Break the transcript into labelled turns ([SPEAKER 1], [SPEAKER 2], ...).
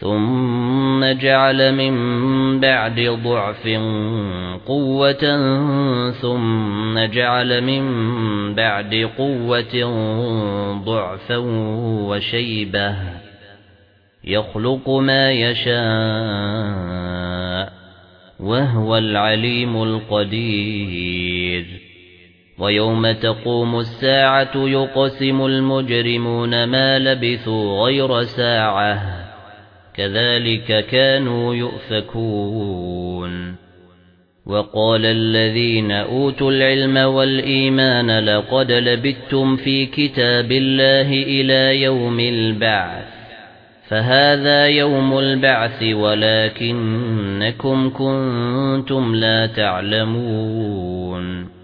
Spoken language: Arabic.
[SPEAKER 1] ثُمَّ جَعَلَ مِن بَعْدِ ضَعْفٍ قُوَّةً ثُمَّ جَعَلَ مِن بَعْدِ قُوَّةٍ ضَعْفًا وَشَيْبَةً يَخْلُقُ مَا يَشَاءُ وَهُوَ الْعَلِيمُ الْقَدِيرُ وَيَوْمَ تَقُومُ السَّاعَةُ يُقْسِمُ الْمُجْرِمُونَ مَا لَبِثُوا غَيْرَ سَاعَةٍ كَذَلِكَ كَانُوا يُؤْفَكُونَ. وَقَالَ الَّذِينَ أُوتُوا الْعِلْمَ وَالْإِيمَانَ لَقَدْ لَبِثْتُمْ فِي كِتَابِ اللَّهِ إِلَى يَوْمِ الْبَعْثِ فَهَذَا يَوْمُ الْبَعْثِ وَلَكِنَّكُمْ كُنتُمْ لَا تَعْلَمُونَ.